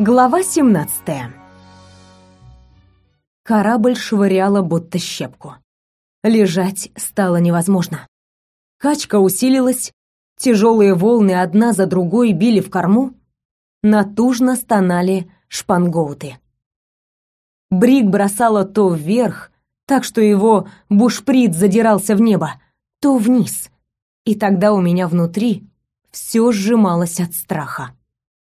Глава 17. Корабль швыряла будто щепку. Лежать стало невозможно. Качка усилилась, тяжелые волны одна за другой били в корму, натужно стонали шпангоуты. Брик бросала то вверх, так что его бушприт задирался в небо, то вниз. И тогда у меня внутри все сжималось от страха.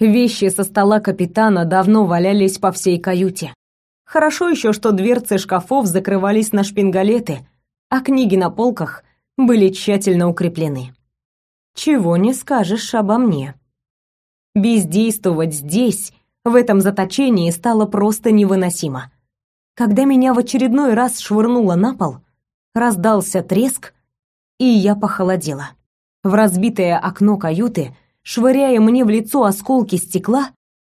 Вещи со стола капитана давно валялись по всей каюте. Хорошо еще, что дверцы шкафов закрывались на шпингалеты, а книги на полках были тщательно укреплены. Чего не скажешь обо мне. Бездействовать здесь, в этом заточении, стало просто невыносимо. Когда меня в очередной раз швырнуло на пол, раздался треск, и я похолодела. В разбитое окно каюты швыряя мне в лицо осколки стекла,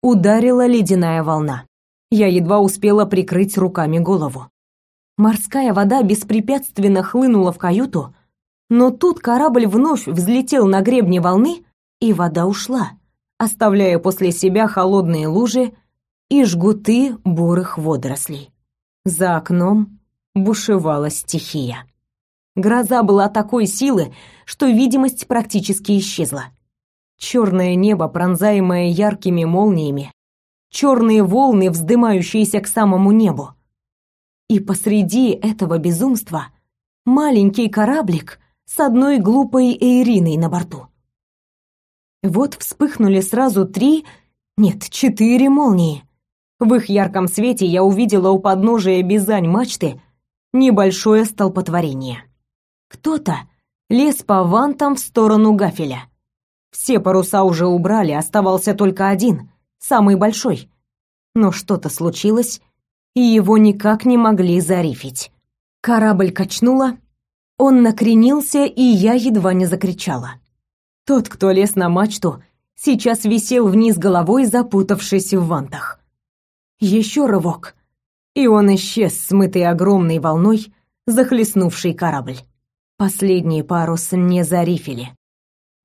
ударила ледяная волна. Я едва успела прикрыть руками голову. Морская вода беспрепятственно хлынула в каюту, но тут корабль вновь взлетел на гребне волны, и вода ушла, оставляя после себя холодные лужи и жгуты бурых водорослей. За окном бушевала стихия. Гроза была такой силы, что видимость практически исчезла черное небо, пронзаемое яркими молниями, черные волны, вздымающиеся к самому небу. И посреди этого безумства маленький кораблик с одной глупой Эйриной на борту. Вот вспыхнули сразу три, нет, четыре молнии. В их ярком свете я увидела у подножия бизань мачты небольшое столпотворение. Кто-то лез по вантам в сторону гафеля. Все паруса уже убрали, оставался только один, самый большой. Но что-то случилось, и его никак не могли зарифить. Корабль качнуло, он накренился, и я едва не закричала. Тот, кто лез на мачту, сейчас висел вниз головой, запутавшись в вантах. Еще рывок, и он исчез, смытый огромной волной, захлестнувший корабль. Последний парус не зарифили.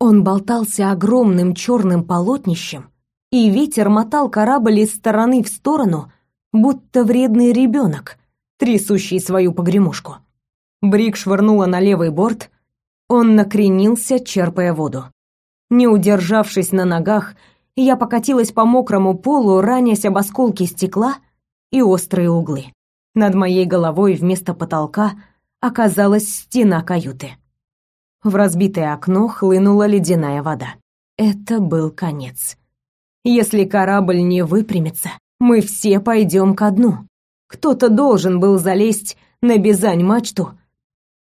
Он болтался огромным черным полотнищем, и ветер мотал корабль из стороны в сторону, будто вредный ребенок, трясущий свою погремушку. Брик швырнула на левый борт, он накренился, черпая воду. Не удержавшись на ногах, я покатилась по мокрому полу, ранясь об осколки стекла и острые углы. Над моей головой вместо потолка оказалась стена каюты. В разбитое окно хлынула ледяная вода. Это был конец. Если корабль не выпрямится, мы все пойдем ко дну. Кто-то должен был залезть на бизань-мачту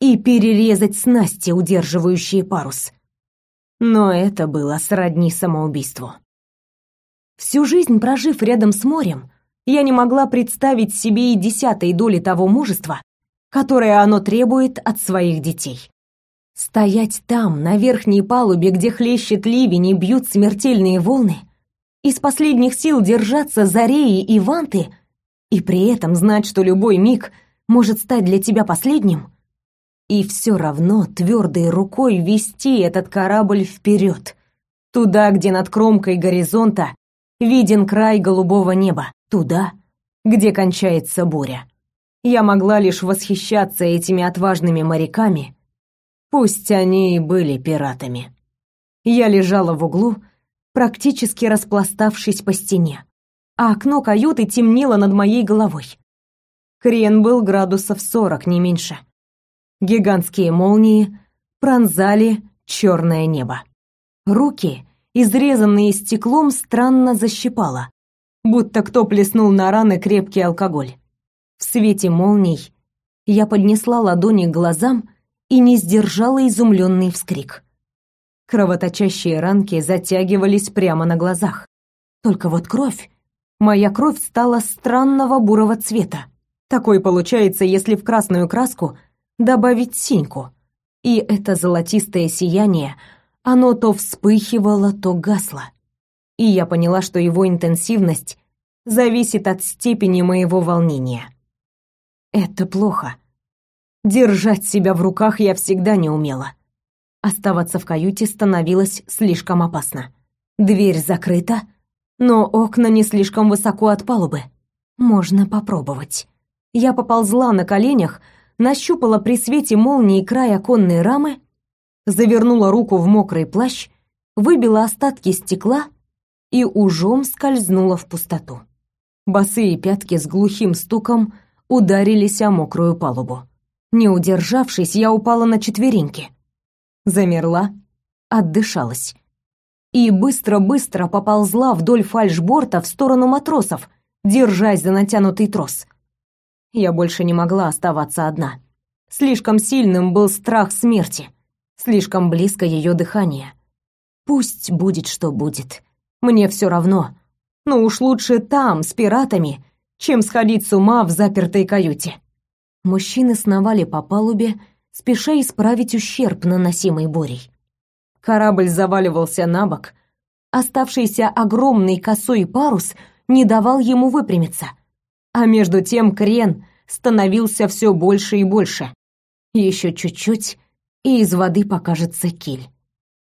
и перерезать снасти, удерживающие парус. Но это было сродни самоубийству. Всю жизнь прожив рядом с морем, я не могла представить себе и десятой доли того мужества, которое оно требует от своих детей. Стоять там, на верхней палубе, где хлещет ливень и бьют смертельные волны, из последних сил держаться за реи и ванты, и при этом знать, что любой миг может стать для тебя последним, и все равно твердой рукой вести этот корабль вперед, туда, где над кромкой горизонта виден край голубого неба, туда, где кончается буря. Я могла лишь восхищаться этими отважными моряками, Пусть они и были пиратами. Я лежала в углу, практически распластавшись по стене, а окно каюты темнело над моей головой. Крен был градусов сорок, не меньше. Гигантские молнии пронзали черное небо. Руки, изрезанные стеклом, странно защипало, будто кто плеснул на раны крепкий алкоголь. В свете молний я поднесла ладони к глазам и не сдержала изумленный вскрик. Кровоточащие ранки затягивались прямо на глазах. Только вот кровь, моя кровь стала странного бурого цвета. Такой получается, если в красную краску добавить синьку. И это золотистое сияние, оно то вспыхивало, то гасло. И я поняла, что его интенсивность зависит от степени моего волнения. Это плохо. Держать себя в руках я всегда не умела. Оставаться в каюте становилось слишком опасно. Дверь закрыта, Но окна не слишком высоко от палубы. Можно попробовать. Я поползла на коленях, нащупала при свете молнии край оконной рамы, завернула руку в мокрый плащ, выбила остатки стекла и ужом скользнула в пустоту. Босые пятки с глухим стуком ударились о мокрую палубу. Не удержавшись, я упала на четвереньки. Замерла, отдышалась. И быстро-быстро поползла вдоль фальшборта в сторону матросов, держась за натянутый трос. Я больше не могла оставаться одна. Слишком сильным был страх смерти, слишком близко ее дыхание. Пусть будет, что будет. Мне все равно. Но уж лучше там, с пиратами, чем сходить с ума в запертой каюте. Мужчины сновали по палубе, спеша исправить ущерб, наносимый бурей. Корабль заваливался на бок, оставшийся огромный косой парус не давал ему выпрямиться, а между тем крен становился все больше и больше. Еще чуть-чуть, и из воды покажется киль.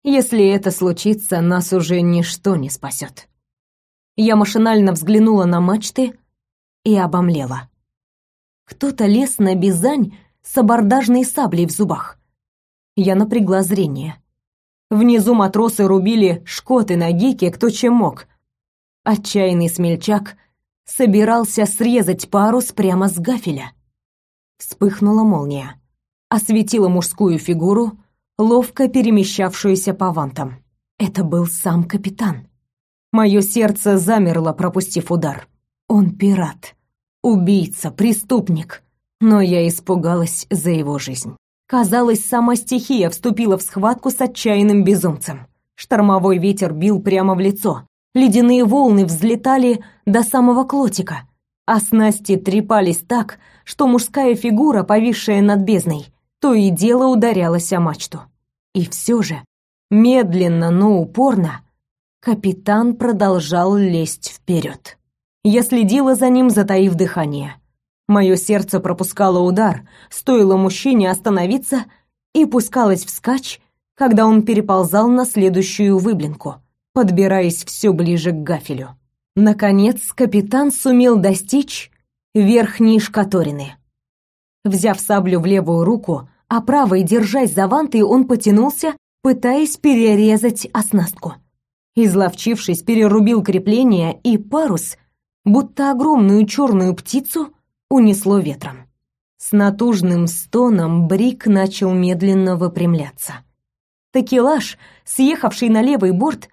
Если это случится, нас уже ничто не спасет. Я машинально взглянула на мачты и обомлела. Кто-то лез на бизань с абордажной саблей в зубах. Я напрягла зрение. Внизу матросы рубили шкоты на гике кто чем мог. Отчаянный смельчак собирался срезать парус прямо с гафеля. Вспыхнула молния. Осветила мужскую фигуру, ловко перемещавшуюся по вантам. Это был сам капитан. Мое сердце замерло, пропустив удар. Он пират, убийца, преступник. Но я испугалась за его жизнь. Казалось, сама стихия вступила в схватку с отчаянным безумцем. Штормовой ветер бил прямо в лицо. Ледяные волны взлетали до самого клотика, а снасти трепались так, что мужская фигура, повисшая над бездной, то и дело ударялась о мачту. И все же, медленно, но упорно, капитан продолжал лезть вперед. Я следила за ним, затаив дыхание. Мое сердце пропускало удар, стоило мужчине остановиться и пускалось вскачь, когда он переползал на следующую выблинку, подбираясь все ближе к гафелю. Наконец, капитан сумел достичь верхней шкаторины. Взяв саблю в левую руку, а правой, держась за ванты, он потянулся, пытаясь перерезать оснастку. Изловчившись, перерубил крепление, и парус, будто огромную черную птицу, унесло ветром. С натужным стоном Брик начал медленно выпрямляться. Такелаж, съехавший на левый борт,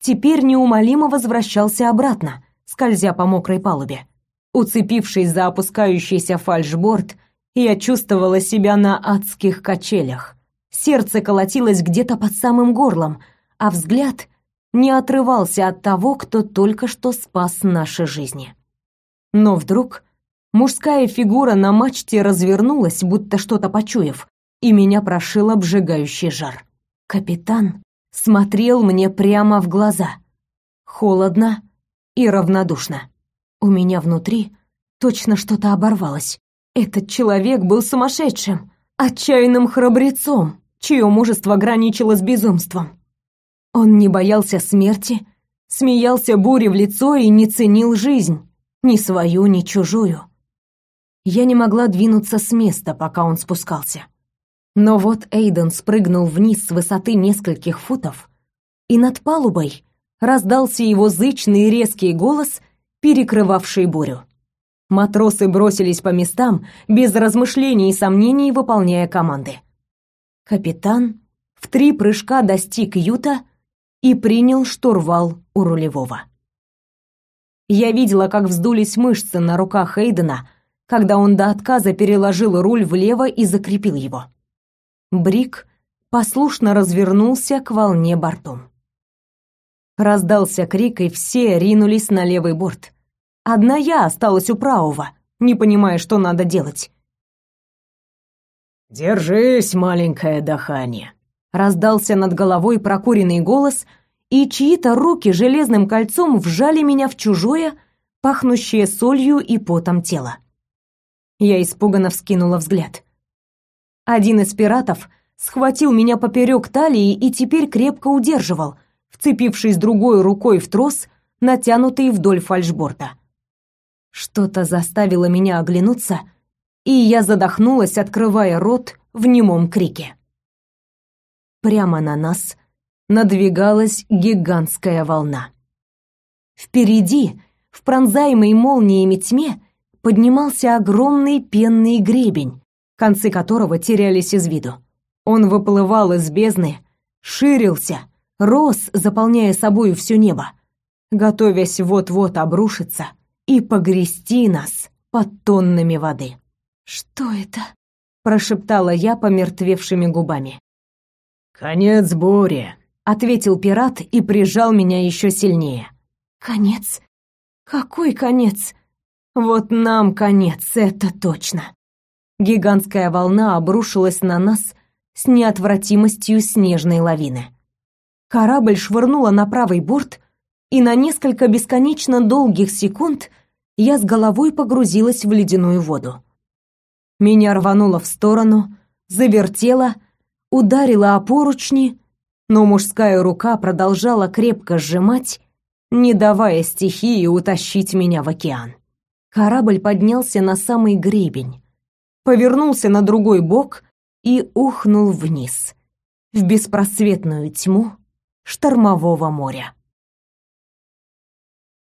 теперь неумолимо возвращался обратно, скользя по мокрой палубе. Уцепившись за опускающийся фальшборд, я чувствовала себя на адских качелях. Сердце колотилось где-то под самым горлом, а взгляд не отрывался от того, кто только что спас наши жизни. Но вдруг Мужская фигура на мачте развернулась, будто что-то почуяв, и меня прошил обжигающий жар. Капитан смотрел мне прямо в глаза. Холодно и равнодушно. У меня внутри точно что-то оборвалось. Этот человек был сумасшедшим, отчаянным храбрецом, чье мужество граничило с безумством. Он не боялся смерти, смеялся буре в лицо и не ценил жизнь, ни свою, ни чужую. Я не могла двинуться с места, пока он спускался. Но вот Эйден спрыгнул вниз с высоты нескольких футов, и над палубой раздался его зычный резкий голос, перекрывавший бурю. Матросы бросились по местам, без размышлений и сомнений выполняя команды. Капитан в три прыжка достиг юта и принял штурвал у рулевого. Я видела, как вздулись мышцы на руках Эйдена, когда он до отказа переложил руль влево и закрепил его. Брик послушно развернулся к волне бортом. Раздался крик, и все ринулись на левый борт. Одна я осталась у правого, не понимая, что надо делать. «Держись, маленькое дыхание!» Раздался над головой прокуренный голос, и чьи-то руки железным кольцом вжали меня в чужое, пахнущее солью и потом тело. Я испуганно вскинула взгляд. Один из пиратов схватил меня поперек талии и теперь крепко удерживал, вцепившись другой рукой в трос, натянутый вдоль фальшборта. Что-то заставило меня оглянуться, и я задохнулась, открывая рот в немом крике. Прямо на нас надвигалась гигантская волна. Впереди, в пронзаемой молниями тьме, поднимался огромный пенный гребень, концы которого терялись из виду. Он выплывал из бездны, ширился, рос, заполняя собою все небо, готовясь вот-вот обрушиться и погрести нас под тоннами воды. «Что это?» — прошептала я помертвевшими губами. «Конец бури», — ответил пират и прижал меня еще сильнее. «Конец? Какой конец? Вот нам конец, это точно!» Гигантская волна обрушилась на нас с неотвратимостью снежной лавины. Корабль швырнула на правый борт, и на несколько бесконечно долгих секунд я с головой погрузилась в ледяную воду. Меня рвануло в сторону, завертело, ударило о поручни, но мужская рука продолжала крепко сжимать, не давая стихии утащить меня в океан. Корабль поднялся на самый гребень, повернулся на другой бок и ухнул вниз, в беспросветную тьму штормового моря.